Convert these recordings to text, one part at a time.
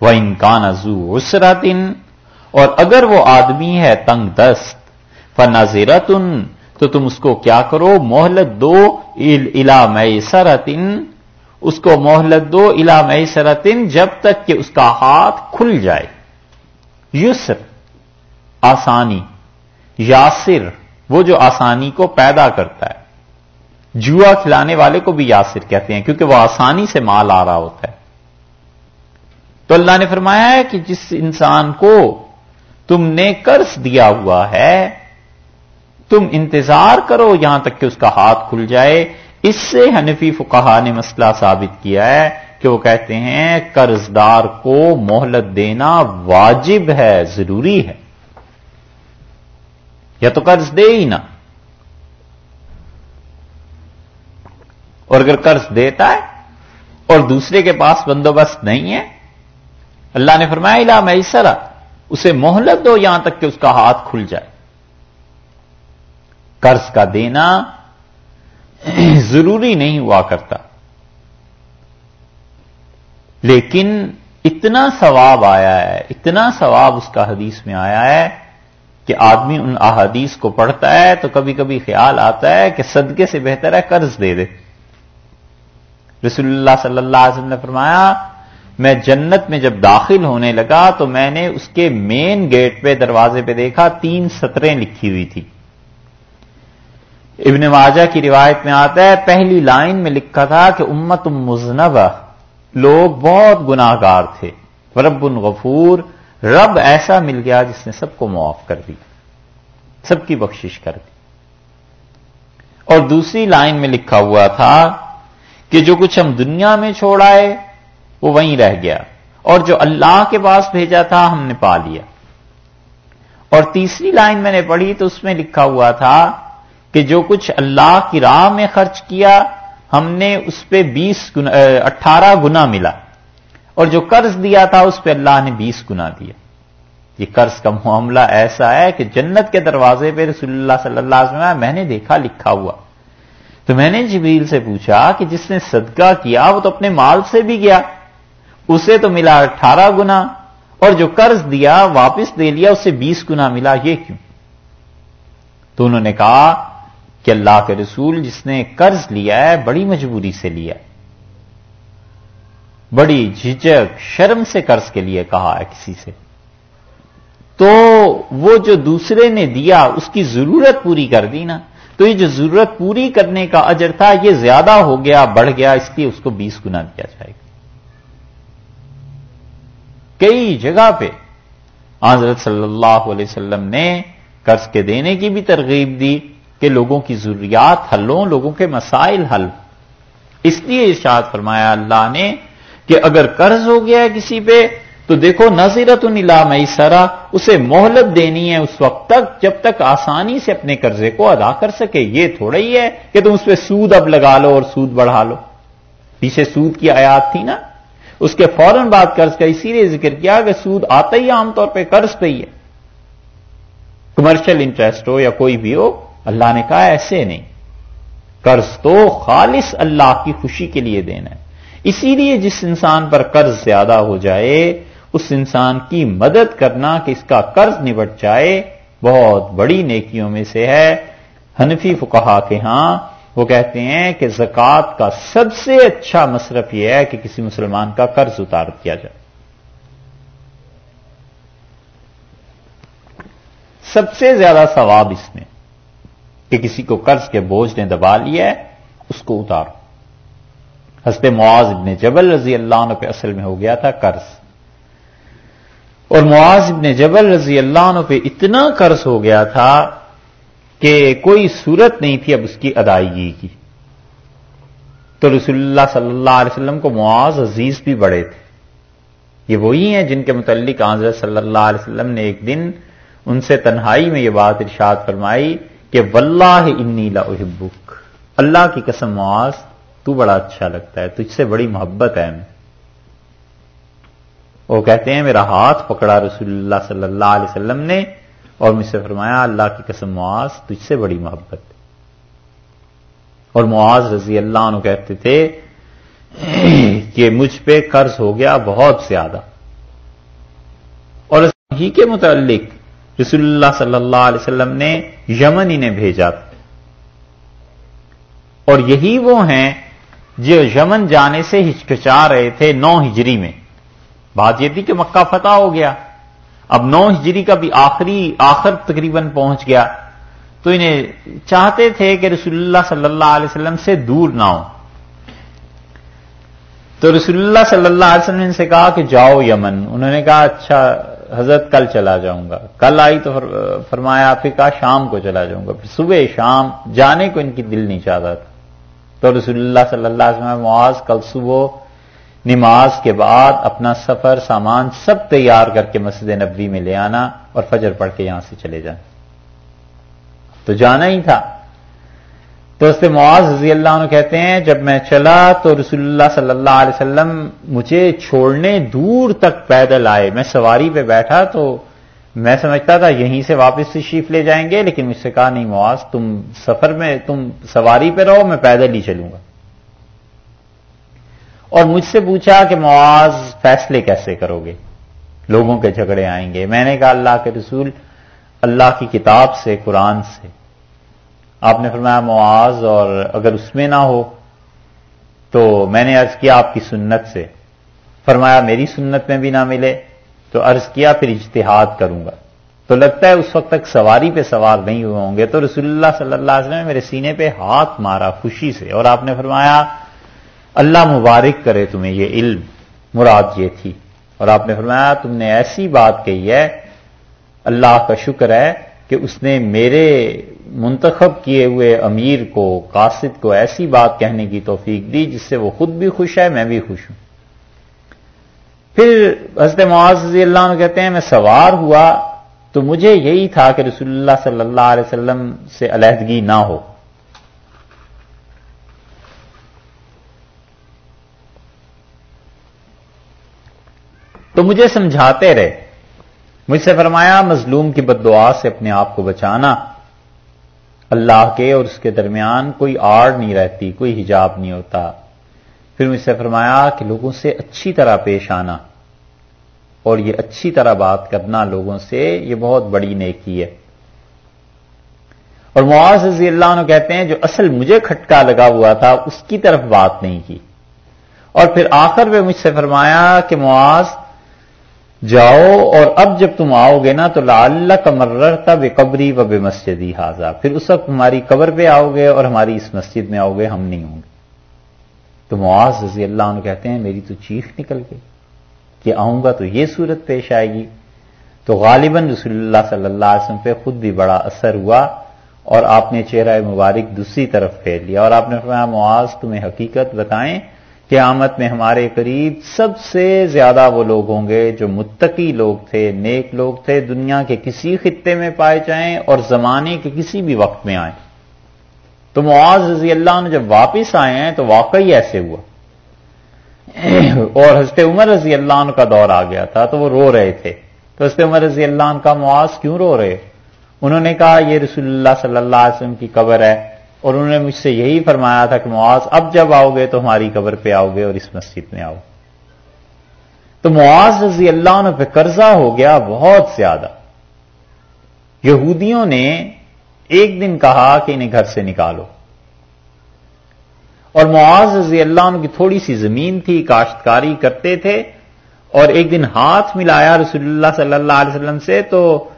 وہ انکان ازو اسراتن اور اگر وہ آدمی ہے تنگ دست فنازیرتن تو تم اس کو کیا کرو؟ محلت دو الا میسرتن اس کو محلت دو الا میسرتن جب تک کہ اس کا ہاتھ کھل جائے۔ یسر، آسانی۔ یاسر، وہ جو آسانی کو پیدا کرتا ہے۔ جوا کھلانے والے کو بھی یاسر کہتے ہیں، کیونکہ وہ آسانی سے مال آ رہا ہوتا ہے۔ تو اللہ نے فرمایا ہے کہ جس انسان کو تم نے قرض دیا ہوا ہے، تم انتظار کرو یہاں تک کہ اس کا ہاتھ کھل جائے۔ اس سے حنفی فقہا نے مسئلہ ثابت کیا ہے کہ وہ کہتے ہیں قرض دار کو مہلت دینا واجب ہے، ضروری ہے۔ یا تو قرض دے ہی نا اور اگر قرض دیتا ہے اور دوسرے کے پاس بندوبست نہیں ہے اللہ نے فرمایا الا میسرا اسے مہلت دو یہاں تک کہ اس کا ہاتھ کھل جائے۔ قرض کا دینا ضروری نہیں ہوا کرتا۔ لیکن اتنا ثواب آیا ہے، اتنا ثواب اس کا حدیث میں آیا ہے کہ آدمی ان احادیث کو پڑھتا ہے تو کبھی کبھی خیال آتا ہے کہ صدقے سے بہتر ہے قرض دے دے۔ رسول اللہ صلی اللہ علیہ وسلم نے فرمایا میں جنت میں جب داخل ہونے لگا تو میں نے اس کے مین گیٹ پہ دروازے پہ دیکھا تین سطریں لکھی ہوئی تھی ابن ماجہ کی روایت میں آتا ہے، پہلی لائن میں لکھا تھا کہ امت مزنبہ لوگ بہت گناگار تھے۔ رب غفور، رب ایسا مل گیا جس نے سب کو معاف کر دیا سب کی بخشش کر دی۔ اور دوسری لائن میں لکھا ہوا تھا کہ جو کچھ ہم دنیا میں چھوڑ آئے وہ وہیں رہ گیا۔ اور جو اللہ کے پاس بھیجا تھا، ہم نے پا لیا۔ اور تیسری لائن میں نے پڑھی تو اس میں لکھا ہوا تھا کہ جو کچھ اللہ کی راہ میں خرچ کیا، ہم نے اس پہ بیس گنا اٹھارہ گنا ملا۔ اور جو قرض دیا تھا، اس پہ اللہ نے بیس گنا دیا۔ یہ قرض کا معاملہ ایسا ہے کہ جنت کے دروازے پہ رسول اللہ صلی اللہ علیہ وسلم، میں نے دیکھا، لکھا ہوا۔ تو میں نے جبیل سے پوچھا کہ جس نے صدقہ کیا، وہ تو اپنے مال سے بھی گیا۔ اسے تو ملا اٹھارہ گنا، اور جو قرض دیا، واپس دے لیا، اسے بیس گنا ملا، یہ کیوں؟ تو انہوں نے کہا کہ اللہ کے رسول جس نے قرض لیا ہے، بڑی مجبوری سے لیا بڑی جھجک شرم سے قرض کے لیے کہا ہے کسی سے۔ تو وہ جو دوسرے نے دیا، اس کی ضرورت پوری کر دی نا۔ تو یہ جو ضرورت پوری کرنے کا اجر تھا، یہ زیادہ ہو گیا، بڑھ گیا، اس لیے اس کو بیس گنا دیا جائے گا۔ کئی جگہ پہ حضرت صلی اللہ علیہ وسلم نے قرض کے دینے کی بھی ترغیب دی کہ لوگوں کی ضروریات حل ہوں، لوگوں کے مسائل حل۔ اس لیے ارشاد فرمایا، اللہ نے کہ اگر قرض ہو گیا ہے کسی پہ، تو دیکھو نظیرت نیلا مئی سرا اسے مہلت دینی ہے اس وقت تک، جب تک آسانی سے اپنے قرضے کو ادا کر سکے۔ یہ تھوڑا ہی ہے کہ تم اس پہ سود اب لگا لو اور سود بڑھا لو۔ پیچھے سود کی آیات تھی نا؟ اس کے فوراً بعد قرض کا اسی لیے ذکر کیا کہ سود آتا ہی عام طور پہ قرض پہ ہی ہے۔ کمرشل انٹرسٹ ہو یا کوئی بھی ہو، اللہ نے کہا ایسے نہیں۔ قرض تو خالص اللہ کی خوشی کے لیے دینا ہے۔ اسی لیے جس انسان پر قرض زیادہ ہو جائے، اس انسان کی مدد کرنا کہ اس کا قرض نبٹ جائے، بہت بڑی نیکیوں میں سے ہے۔ حنفی فکہ کے ہاں وہ کہتے ہیں کہ زکوٰۃ کا سب سے اچھا مصرف یہ ہے کہ کسی مسلمان کا قرض اتار دیا جائے۔ سب سے زیادہ ثواب اس میں کہ کسی کو قرض کے بوجھ نے دبا لیا ہے، اس کو اتارو۔ حسب معاذ ابن جبل رضی اللہ عنہ پہ اصل میں ہو گیا تھا قرض۔ اور معاذ ابن جبل رضی اللہ عنہ پہ اتنا قرض ہو گیا تھا کہ کوئی صورت نہیں تھی اب اس کی ادائیگی کی۔ تو رسول اللہ صلی اللہ علیہ وسلم کو معاذ عزیز بھی بڑے تھے۔ یہ وہی ہیں جن کے متعلق حضرت صلی اللہ علیہ وسلم نے ایک دن ان سے تنہائی میں یہ بات ارشاد فرمائی کہ واللہ انی لا احبک اللہ کی قسم معاذ، تو بڑا اچھا لگتا ہے، تجھ سے بڑی محبت ہے۔ میں وہ کہتے ہیں، میرا ہاتھ پکڑا رسول اللہ صلی اللہ علیہ وسلم نے۔ اور مجھ سے فرمایا، اللہ کی قسم، معاذ تجھ سے بڑی محبت اور معاذ رضی اللہ عنہ کہتے تھے کہ مجھ پہ قرض ہو گیا بہت زیادہ۔ اور ہی کے متعلق رسول اللہ صلی اللہ علیہ وسلم نے یمن انہیں بھیجا تھا۔ اور یہی وہ ہیں جو یمن جانے سے ہچکچا رہے تھے نو ہجری میں۔ بات یہ تھی کہ مکہ فتح ہو گیا۔ اب نو ہجری کا بھی آخری آخر تقریباً پہنچ گیا۔ تو انہیں چاہتے تھے کہ رسول اللہ صلی اللہ علیہ وسلم سے دور نہ ہو تو رسول اللہ صلی اللہ علیہ وسلم نے ان سے کہا کہ جاؤ یمن۔ انہوں نے کہا اچھا حضرت، کل چلا جاؤں گا۔ کل آئی تو فرمایا، پھر کہا، شام کو چلا جاؤں گا۔ پھر صبح شام جانے کو ان کی دل نہیں چاہتا تھا۔ تو رسول اللہ صلی اللہ علیہ وسلم معاذ، کل صبح نماز کے بعد اپنا سفر سامان سب تیار کر کے مسجد نبوی میں لے آنا اور فجر پڑھ کے یہاں سے چلے جانا۔ تو جانا ہی تھا۔ تو اس سے معاذ رضی اللہ عنہ کہتے ہیں، جب میں چلا تو رسول اللہ صلی اللہ علیہ وسلم مجھے چھوڑنے دور تک پیدل آئے۔ میں سواری پہ بیٹھا تو میں سمجھتا تھا یہیں سے واپس تشریف لے جائیں گے، لیکن مجھ سے کہا، نہیں معاذ، تم سفر میں، تم سواری پہ رہو، میں پیدل ہی چلوں گا۔ اور مجھ سے پوچھا کہ معاذ فیصلے کیسے کرو گے؟ لوگوں کے جھگڑے آئیں گے۔ میں نے کہا، اللہ کے رسول، اللہ کی کتاب سے، قرآن سے۔ آپ نے فرمایا، معاذ، اور اگر اس میں نہ ہو تو میں نے عرض کیا آپ کی سنت سے۔ فرمایا، میری سنت میں بھی نہ ملے تو عرض کیا، پھر اجتہاد کروں گا۔ تو لگتا ہے اس وقت تک سواری پہ سوار نہیں ہوئے ہوں گے۔ تو رسول اللہ صلی اللہ علیہ وسلم نے میرے سینے پہ ہاتھ مارا خوشی سے اور آپ نے فرمایا اللہ مبارک کرے تمہیں یہ علم۔ مراد یہ تھی۔ اور آپ نے فرمایا، تم نے ایسی بات کہی ہے، اللہ کا شکر ہے کہ اس نے میرے منتخب کیے ہوئے امیر کو، قاصد کو ایسی بات کہنے کی توفیق دی جس سے وہ خود بھی خوش ہے، میں بھی خوش ہوں۔ پھر حضرت معاذ رضی اللہ عنہ کہتے ہیں، میں سوار ہوا تو مجھے یہی تھا کہ رسول اللہ صلی اللہ علیہ وسلم سے علیحدگی نہ ہو۔ تو مجھے سمجھاتے رہے۔ مجھ سے فرمایا، مظلوم کی بد دعا سے اپنے آپ کو بچانا۔ اللہ کے اور اس کے درمیان کوئی آڑ نہیں رہتی، کوئی حجاب نہیں ہوتا۔ پھر مجھ سے فرمایا کہ لوگوں سے اچھی طرح پیش آنا۔ اور یہ اچھی طرح بات کرنا لوگوں سے، یہ بہت بڑی نیکی ہے۔ اور معاذ رضی اللہ عنہ کہتے ہیں، جو اصل مجھے کھٹکا لگا ہوا تھا، اس کی طرف بات نہیں کی۔ اور پھر آخر میں مجھ سے فرمایا کہ معاذ جاؤ اور اب جب تم آؤ گے نا تو لال کا مرر قبری و بے مسجدی حاضہ پھر اس وقت ہماری قبر پہ آؤ گے اور ہماری اس مسجد میں آؤ گے، ہم نہیں ہوں گے۔ تو معاذ رضی اللہ عنہ کہتے ہیں، میری تو چیخ نکل گئی کہ آؤں گا تو یہ صورت پیش آئے گی۔ تو غالباً رسول اللہ صلی اللہ علیہ وسلم پہ خود بھی بڑا اثر ہوا اور آپ نے چہرہ مبارک دوسری طرف پھیر لیا اور آپ نے فرمایا، معاذ تمہیں حقیقت بتائیں قیامت میں ہمارے قریب سب سے زیادہ وہ لوگ ہوں گے جو متقی لوگ تھے، نیک لوگ تھے، دنیا کے کسی خطے میں پائے جائیں اور زمانے کے کسی بھی وقت میں آئیں۔ تو معاذ رضی اللہ نے جب واپس آئے ہیں تو واقعی ایسے ہوا۔ اور حضرت عمر رضی اللہ عنہ کا دور آ گیا تھا تو وہ رو رہے تھے۔ تو حضرت عمر رضی اللہ عنہ کا معاذ کیوں رو رہے؟ انہوں نے کہا، یہ رسول اللہ صلی اللہ علیہ وسلم کی قبر ہے۔ اور انہوں نے مجھ سے یہی فرمایا تھا کہ معاذ، اب جب آؤ گے تو ہماری قبر پہ آؤ گے اور اس مسجد میں آؤ۔ تو معاذ رضی اللہ عنہ پہ قرضہ ہو گیا بہت زیادہ۔ یہودیوں نے ایک دن کہا کہ انہیں گھر سے نکالو۔ اور معاذ رضی اللہ عنہ کی تھوڑی سی زمین تھی، کاشتکاری کرتے تھے اور ایک دن ہاتھ ملایا رسول اللہ صلی اللہ علیہ وسلم سے تو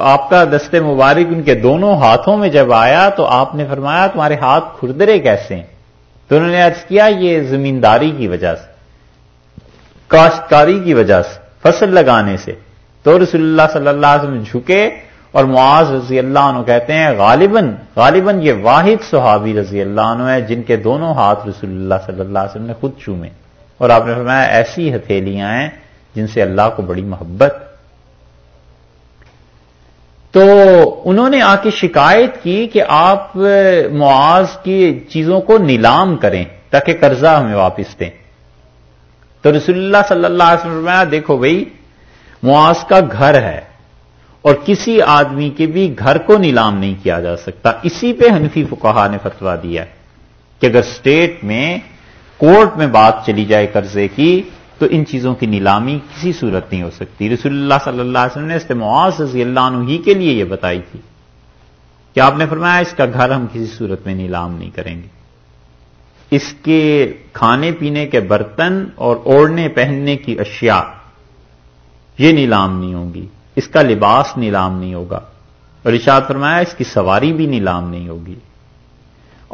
آپ کا دستے مبارک ان کے دونوں ہاتھوں میں جب آیا تو آپ نے فرمایا، تمہارے ہاتھ کھردرے کیسے ہیں؟ تو انہوں نے عرض کیا، یہ زمینداری کی وجہ سے، کاشتکاری کی وجہ سے، فصل لگانے سے۔ تو رسول اللہ صلی اللہ علیہ وسلم جھکے اور معاذ رضی اللہ عنہ کہتے ہیں، غالباً غالباً یہ واحد صحابی رضی اللہ عنہ ہے جن کے دونوں ہاتھ رسول اللہ صلی اللہ علیہ وسلم نے خود چومے۔ اور آپ نے فرمایا، ایسی ہتھیلیاں ہیں جن سے اللہ کو بڑی محبت تو انہوں نے آ کے شکایت کی کہ آپ معاذ کی چیزوں کو نیلام کریں، تاکہ قرضہ ہمیں واپس دیں۔ تو رسول اللہ صلی اللہ علیہ وسلم دیکھو بھائی، معاذ کا گھر ہے اور کسی آدمی کے بھی گھر کو نیلام نہیں کیا جا سکتا۔ اسی پہ حنفی فکہ نے فتوا دیا کہ اگر اسٹیٹ میں کورٹ میں بات چلی جائے قرضے کی تو ان چیزوں کی نیلامی کسی صورت نہیں ہو سکتی۔ رسول اللہ صلی اللہ علیہ وسلم نے استماعت رضی اللہ عنہ ہی کے لیے یہ بتائی تھی۔ کہ آپ نے فرمایا اس کا گھر ہم کسی صورت میں نیلام نہیں کریں گے؟ اس کے کھانے پینے کے برتن اور اوڑھنے پہننے کی اشیاء، یہ نیلام نہیں ہوں گی۔ اس کا لباس نیلام نہیں ہوگا۔ اور ارشاد فرمایا اس کی سواری بھی نیلام نہیں ہوگی۔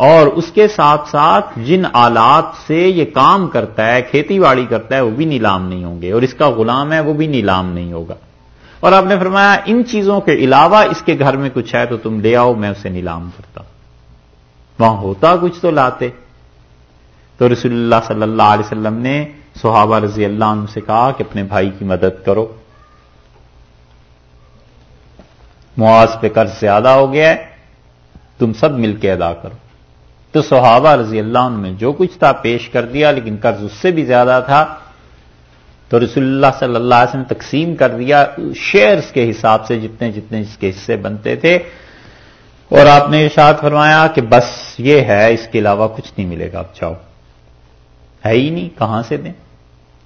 اور اس کے ساتھ ساتھ جن آلات سے یہ کام کرتا ہے، کھیتی باڑی کرتا ہے، وہ بھی نیلام نہیں ہوں گے۔ اور اس کا غلام ہے، وہ بھی نیلام نہیں ہوگا۔ اور آپ نے فرمایا، ان چیزوں کے علاوہ اس کے گھر میں کچھ ہے تو تم لے آؤ، میں اسے نیلام کرتا وہاں ہوتا کچھ تو لاتے۔ تو رسول اللہ صلی اللہ علیہ وسلم نے صحابہ رضی اللہ عنہ سے کہا کہ اپنے بھائی کی مدد کرو۔ معاذ پہ قرض زیادہ ہو گیا ہے، تم سب مل کے ادا کرو۔ تو صحابہ رضی اللہ عنہ نے جو کچھ تھا پیش کر دیا، لیکن قرض اس سے بھی زیادہ تھا۔ تو رسول اللہ صلی اللہ علیہ وسلم تقسیم کر دیا شیئرز کے حساب سے، جتنے جتنے جس کے حصے بنتے تھے۔ اور آپ نے ارشاد فرمایا کہ بس یہ ہے، اس کے علاوہ کچھ نہیں ملے گا، اب چاہو ہے ہی نہیں، کہاں سے دیں؟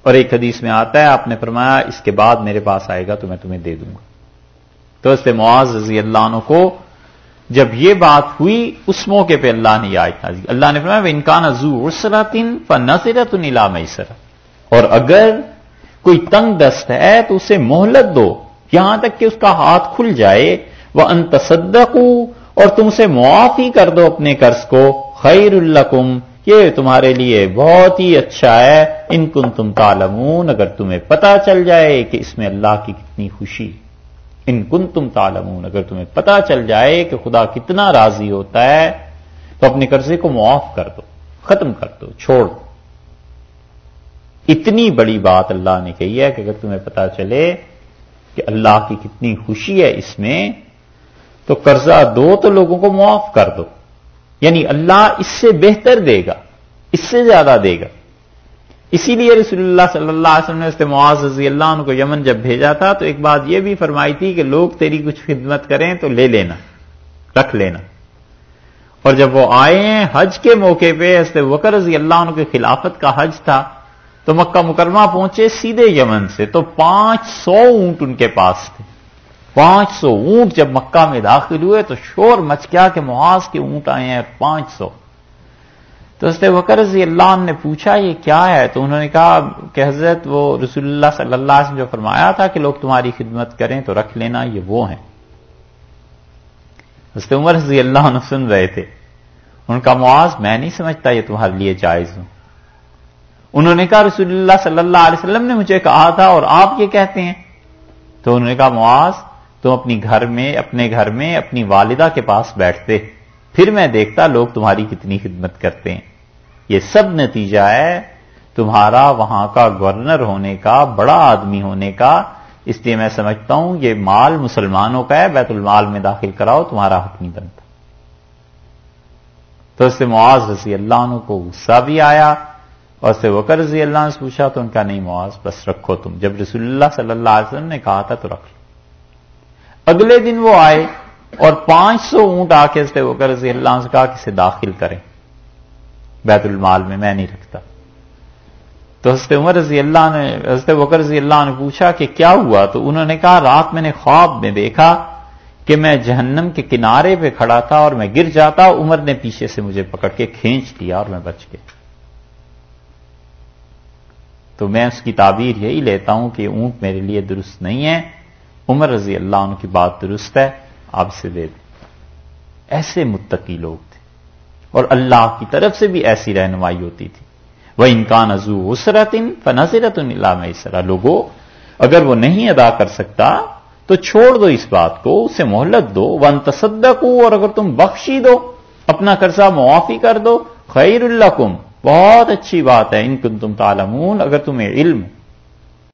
اور ایک حدیث میں آتا ہے، آپ نے فرمایا، اس کے بعد میرے پاس آئے گا تو میں تمہیں دے دوں گا۔ تو اس پہ معاذ رضی اللہ عنہ کو جب یہ بات ہوئی، اس موقع پہ اللہ نے آیت نازی اللہ نے فرمایا انکان ازو اسراتن فنصرت نیلا میسر اور اگر کوئی تنگ دست ہے، تو اسے مہلت دو۔ یہاں تک کہ اس کا ہاتھ کھل جائے۔ وہ انتصدق اور تم سے معافی کر دو اپنے قرض کو۔ خیر القم یہ تمہارے لیے بہت ہی اچھا ہے۔ ان کن تم تالمون اگر تمہیں پتا چل جائے کہ اس میں اللہ کی کتنی خوشی۔ ان کن تم تالمون اگر تمہیں پتا چل جائے کہ خدا کتنا راضی ہوتا ہے، تو اپنے قرضے کو معاف کر دو، ختم کر دو، چھوڑ دو۔ اتنی بڑی بات اللہ نے کہی ہے کہ اگر تمہیں پتا چلے کہ اللہ کی کتنی خوشی ہے اس میں، تو قرضہ دو تو لوگوں کو معاف کر دو۔ یعنی اللہ اس سے بہتر دے گا، اس سے زیادہ دے گا۔ اسی لیے رسول اللہ صلی اللہ علیہ وسلم نے اس معاذ رضی اللہ عنہ کو یمن جب بھیجا تھا، تو ایک بات یہ بھی فرمائی تھی کہ لوگ تیری کچھ خدمت کریں تو لے لینا، رکھ لینا۔ اور جب وہ آئے ہیں حج کے موقع پہ اس وکر رضی اللہ عنہ کے خلافت کا حج تھا، تو مکہ مکرمہ پہنچے سیدھے یمن سے، تو پانچ سو اونٹ ان کے پاس تھے۔ پانچ سو اونٹ جب مکہ میں داخل ہوئے، تو شور مچ گیا کہ محاذ کے اونٹ آئے ہیں پانچ سو۔ تو اس وکر رضی اللہ عنہ نے پوچھا، یہ کیا ہے؟ تو انہوں نے کہا کہ حضرت، وہ رسول اللہ صلی اللہ علیہ وسلم جو فرمایا تھا کہ لوگ تمہاری خدمت کریں تو رکھ لینا، یہ وہ ہیں۔ حضرت عمر رضی اللہ عنہ سن رہے تھے۔ ان کا معاذ، میں نہیں سمجھتا یہ تمہارے لیے جائز ہوں۔ انہوں نے کہا، رسول اللہ صلی اللہ علیہ وسلم نے مجھے کہا تھا اور آپ یہ کہتے ہیں۔ تو انہوں نے کہا، معاذ، تم اپنی گھر میں، اپنے گھر میں اپنی والدہ کے پاس بیٹھتے، پھر میں دیکھتا لوگ تمہاری کتنی خدمت کرتے ہیں۔ یہ سب نتیجہ ہے، تمہارا وہاں کا گورنر ہونے کا، بڑا آدمی ہونے کا۔ اس لیے میں سمجھتا ہوں یہ مال مسلمانوں کا ہے، بیت المال میں داخل کراؤ، تمہارا حق نہیں بنتا۔ تو اس سے معاذ رضی اللہ عنہ کو غصہ بھی آیا، اور سے وکر رضی اللہ عنہ سے پوچھا، تو ان کا نہیں معاذ، بس رکھو تم۔ جب رسول اللہ صلی اللہ علیہ وسلم نے کہا تھا، تو رکھ لو۔ اگلے دن وہ آئے، اور پانچ سو اونٹ آ کے وہ کر رضی اللہ سے کہا کہ اسے داخل کریں۔ بیت المال میں میں نہیں رکھتا۔ تو حضرت عمر رضی اللہ نے، حضرت وکر رضی اللہ نے پوچھا کہ کیا ہوا؟ تو انہوں نے کہا، رات میں نے خواب میں دیکھا کہ میں جہنم کے کنارے پہ کھڑا تھا اور میں گر جاتا، عمر نے پیچھے سے مجھے پکڑ کے کھینچ لیا اور میں بچ گیا۔ تو میں اس کی تعبیر یہی لیتا ہوں کہ اونٹ میرے لیے درست نہیں ہے۔ عمر رضی اللہ عنہ کی بات درست ہے، آپ سے دے دیں۔ ایسے متقی لوگ تھے۔ اور اللہ کی طرف سے بھی ایسی رہنمائی ہوتی تھی۔ وہ انکان ازو اسرت ان فنزرت اللہ میں لوگوں اگر وہ نہیں ادا کر سکتا، تو چھوڑ دو اس بات کو، اسے مہلت دو۔ ون تصدق اور اگر تم بخشی دو، اپنا قرضہ معافی کر دو خیر اللہ کم بہت اچھی بات ہے، ان کن تم تالمون اگر تمہیں علم